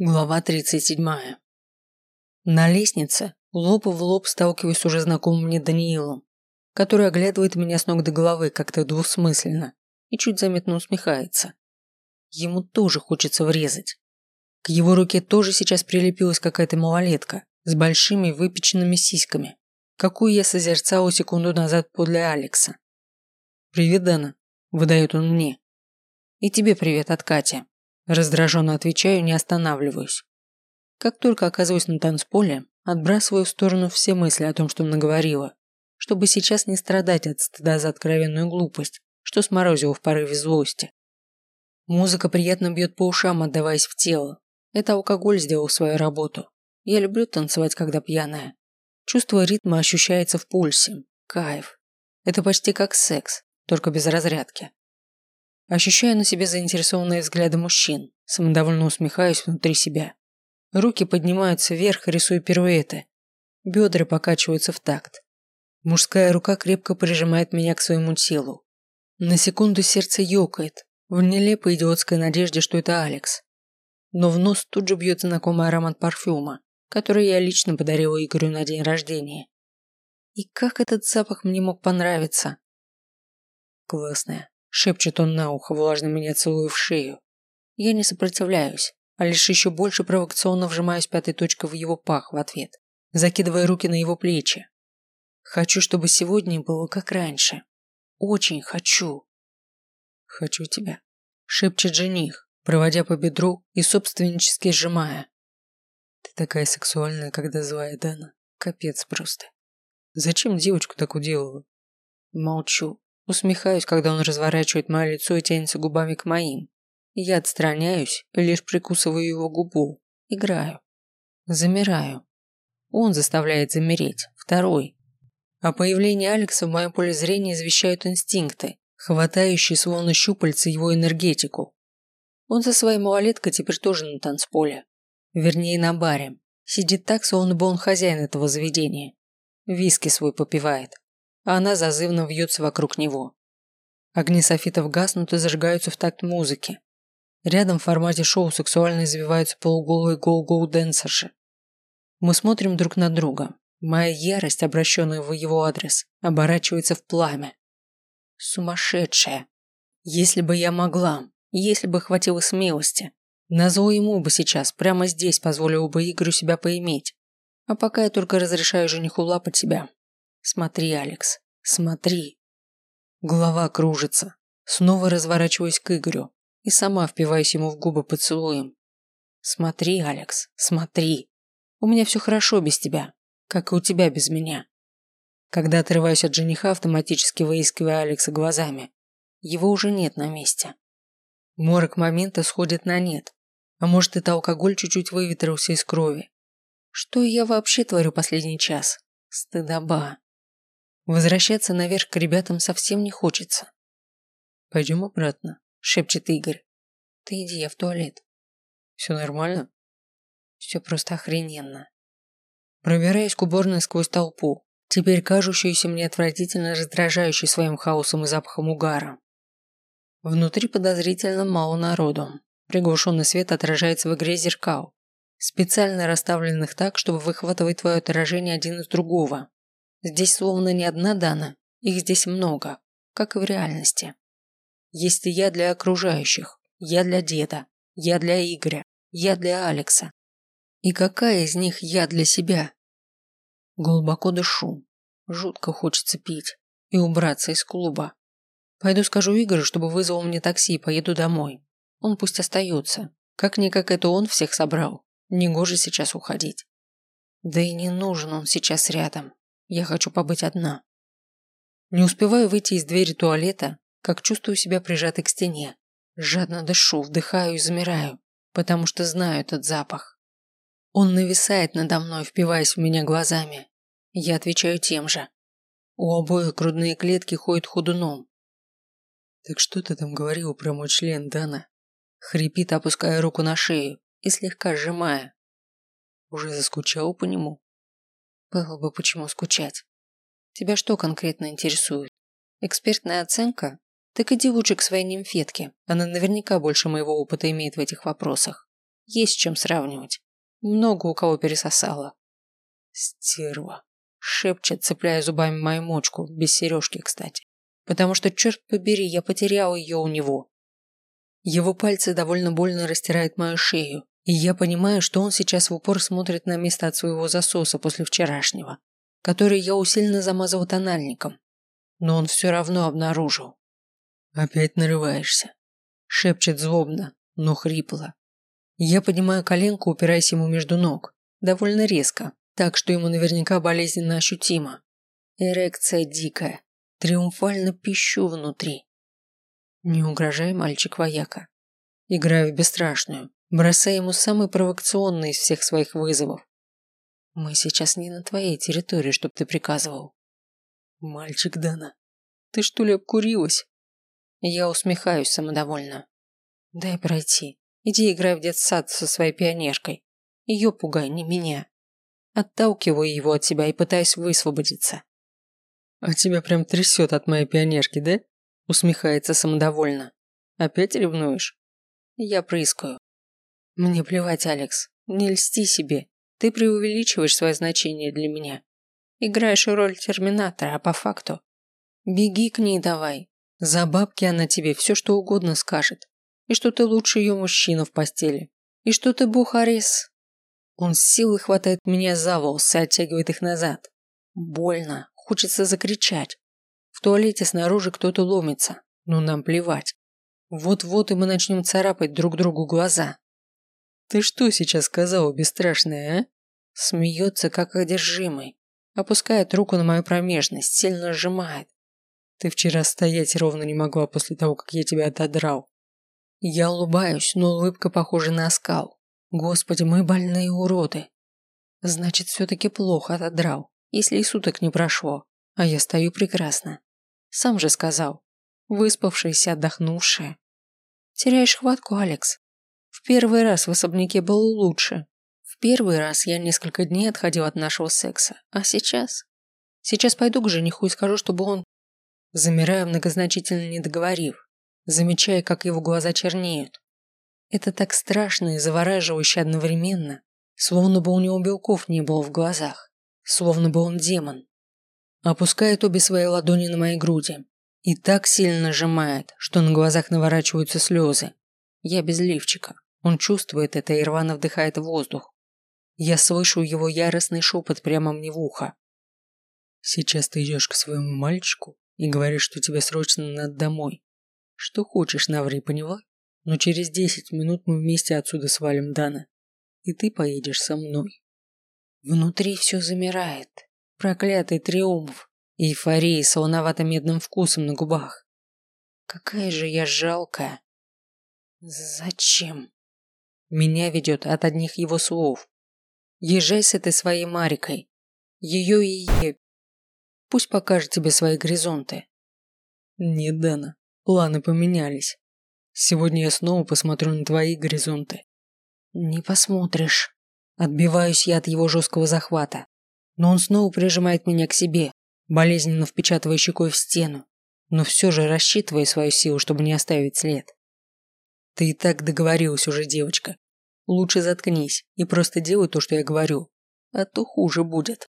Глава 37. На лестнице лоб в лоб сталкиваюсь с уже знакомым мне Даниилом, который оглядывает меня с ног до головы как-то двусмысленно и чуть заметно усмехается. Ему тоже хочется врезать. К его руке тоже сейчас прилепилась какая-то малолетка с большими выпеченными сиськами, какую я созерцал секунду назад подле Алекса. «Привет, Дана», – выдает он мне. «И тебе привет от Кати». Раздраженно отвечаю, не останавливаюсь. Как только оказываюсь на танцполе, отбрасываю в сторону все мысли о том, что наговорила, чтобы сейчас не страдать от стыда за откровенную глупость, что сморозила в порыве злости. Музыка приятно бьет по ушам, отдаваясь в тело. Это алкоголь сделал свою работу. Я люблю танцевать, когда пьяная. Чувство ритма ощущается в пульсе. Кайф. Это почти как секс, только без разрядки. Ощущаю на себе заинтересованные взгляды мужчин, самодовольно усмехаюсь внутри себя. Руки поднимаются вверх, рисуя пируэты. Бедра покачиваются в такт. Мужская рука крепко прижимает меня к своему телу. На секунду сердце ёкает, в нелепой идиотской надежде, что это Алекс. Но в нос тут же бьет знакомый аромат парфюма, который я лично подарила Игорю на день рождения. И как этот запах мне мог понравиться? Классная, Шепчет он на ухо, влажно меня целуя в шею. Я не сопротивляюсь, а лишь еще больше провокационно вжимаюсь пятой точкой в его пах в ответ, закидывая руки на его плечи. Хочу, чтобы сегодня было как раньше. Очень хочу. Хочу тебя. Шепчет жених, проводя по бедру и собственнически сжимая. Ты такая сексуальная, когда злая, Дана. Капец просто. Зачем девочку так уделала? Молчу, Усмехаюсь, когда он разворачивает мое лицо и тянется губами к моим. Я отстраняюсь, лишь прикусываю его губу. Играю. Замираю. Он заставляет замереть. Второй. О появлении Алекса в моем поле зрения извещают инстинкты, хватающие словно щупальца его энергетику. Он со своей малолеткой теперь тоже на танцполе. Вернее, на баре. Сидит так, словно бы он хозяин этого заведения. Виски свой попивает а она зазывно вьется вокруг него. Огни софитов гаснут и зажигаются в такт музыки. Рядом в формате шоу сексуально извиваются полуголые гоу-гоу-дэнсерши. Мы смотрим друг на друга. Моя ярость, обращенная в его адрес, оборачивается в пламя. Сумасшедшая. Если бы я могла, если бы хватило смелости, назло ему бы сейчас, прямо здесь, позволил бы Игорю себя поиметь. А пока я только разрешаю жениху лапать себя, Смотри, Алекс, смотри. Голова кружится. Снова разворачиваюсь к Игорю и сама впиваюсь ему в губы поцелуем. Смотри, Алекс, смотри. У меня все хорошо без тебя, как и у тебя без меня. Когда отрываюсь от жениха, автоматически выискивая Алекса глазами, его уже нет на месте. Морок момента сходит на нет. А может, это алкоголь чуть-чуть выветрился из крови. Что я вообще творю последний час? Стыдоба. Возвращаться наверх к ребятам совсем не хочется. «Пойдем обратно», – шепчет Игорь. «Ты иди, я в туалет». «Все нормально?» «Все просто охрененно». Пробираюсь к уборной сквозь толпу, теперь кажущуюся мне отвратительно раздражающей своим хаосом и запахом угара. Внутри подозрительно мало народу. Приглушенный свет отражается в игре зеркал, специально расставленных так, чтобы выхватывать твое отражение один из другого. Здесь словно не одна Дана, их здесь много, как и в реальности. Есть и я для окружающих, я для деда, я для Игоря, я для Алекса. И какая из них я для себя? Глубоко дышу. Жутко хочется пить и убраться из клуба. Пойду скажу Игорю, чтобы вызвал мне такси и поеду домой. Он пусть остается. Как-никак это он всех собрал. Негоже сейчас уходить. Да и не нужен он сейчас рядом. Я хочу побыть одна. Не успеваю выйти из двери туалета, как чувствую себя прижатой к стене. Жадно дышу, вдыхаю и замираю, потому что знаю этот запах. Он нависает надо мной, впиваясь в меня глазами. Я отвечаю тем же. У обоих грудные клетки ходят ходуном. «Так что ты там говорил про мой член, Дана?» Хрипит, опуская руку на шею и слегка сжимая. Уже заскучал по нему? Было бы почему скучать. Тебя что конкретно интересует? Экспертная оценка? Так иди лучше к своей нимфетке. Она наверняка больше моего опыта имеет в этих вопросах. Есть чем сравнивать. Много у кого пересосало. Стерва. Шепчет, цепляя зубами мою мочку, без сережки, кстати. Потому что, черт побери, я потерял ее у него. Его пальцы довольно больно растирают мою шею, и я понимаю, что он сейчас в упор смотрит на место от своего засоса после вчерашнего, который я усиленно замазал тональником. Но он все равно обнаружил. «Опять нарываешься», – шепчет злобно, но хрипло. Я поднимаю коленку, упираясь ему между ног, довольно резко, так что ему наверняка болезненно ощутимо. Эрекция дикая, триумфально пищу внутри. Не угрожай, мальчик-вояка. Играю в бесстрашную, бросая ему самый провокационный из всех своих вызовов. Мы сейчас не на твоей территории, чтоб ты приказывал. Мальчик Дана, ты что ли обкурилась? Я усмехаюсь самодовольно. Дай пройти. Иди играй в детсад со своей пионеркой. Ее пугай, не меня. Отталкиваю его от себя и пытаюсь высвободиться. А тебя прям трясет от моей пионерки, да? Усмехается самодовольно. Опять ревнуешь? Я прыскаю. Мне плевать, Алекс. Не льсти себе. Ты преувеличиваешь свое значение для меня. Играешь роль терминатора, а по факту... Беги к ней давай. За бабки она тебе все что угодно скажет и что ты лучше ее мужчина в постели, и что ты бухарес. Он с силой хватает меня за волосы и оттягивает их назад. Больно, хочется закричать. В туалете снаружи кто-то ломится, но нам плевать. Вот-вот и мы начнем царапать друг другу глаза. Ты что сейчас сказала, бесстрашная, а? Смеется, как одержимый. Опускает руку на мою промежность, сильно сжимает. Ты вчера стоять ровно не могла после того, как я тебя отодрал. Я улыбаюсь, но улыбка похожа на оскал. Господи, мы больные уроды. Значит, все-таки плохо отодрал, если и суток не прошло, а я стою прекрасно. Сам же сказал. Выспавшаяся, отдохнувшая. Теряешь хватку, Алекс. В первый раз в особняке было лучше. В первый раз я несколько дней отходил от нашего секса, а сейчас? Сейчас пойду к жениху и скажу, чтобы он... Замираю, многозначительно не договорив замечая, как его глаза чернеют. Это так страшно и завораживающе одновременно, словно бы у него белков не было в глазах, словно бы он демон. Опускает обе свои ладони на моей груди и так сильно сжимает, что на глазах наворачиваются слезы. Я без лифчика. Он чувствует это и рвано вдыхает воздух. Я слышу его яростный шепот прямо мне в ухо. «Сейчас ты идешь к своему мальчику и говоришь, что тебе срочно надо домой. Что хочешь, Наври, поняла? Но через десять минут мы вместе отсюда свалим Дана. И ты поедешь со мной. Внутри все замирает. Проклятый триумф. Эйфория с солоновато-медным вкусом на губах. Какая же я жалкая. Зачем? Меня ведет от одних его слов. Езжай с этой своей Марикой. Ее и е... Пусть покажет тебе свои горизонты. Не, Дана, Планы поменялись. Сегодня я снова посмотрю на твои горизонты. Не посмотришь. Отбиваюсь я от его жесткого захвата. Но он снова прижимает меня к себе, болезненно впечатывая щекой в стену, но все же рассчитывая свою силу, чтобы не оставить след. Ты и так договорилась уже, девочка. Лучше заткнись и просто делай то, что я говорю, а то хуже будет.